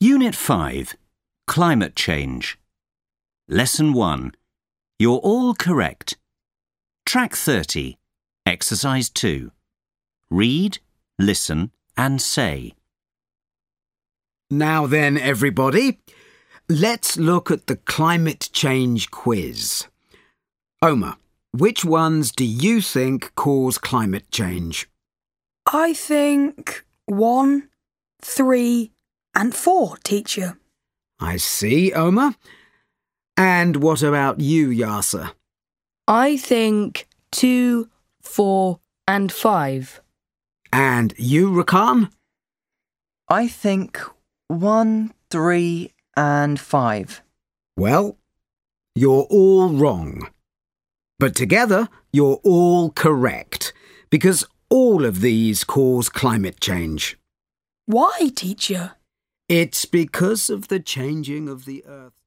Unit 5 Climate Change. Lesson 1 You're all correct. Track 30 Exercise 2 Read, listen, and say. Now then, everybody, let's look at the climate change quiz. Omar, which ones do you think cause climate change? I think one, three, and four, teacher. I see, Omar. And what about you, Yasser? I think two, four, and five. And you, Rakan? I think one, three, and five. Well, you're all wrong. But together, you're all correct, because all of these cause climate change. Why, teacher? It's because of the changing of the earth.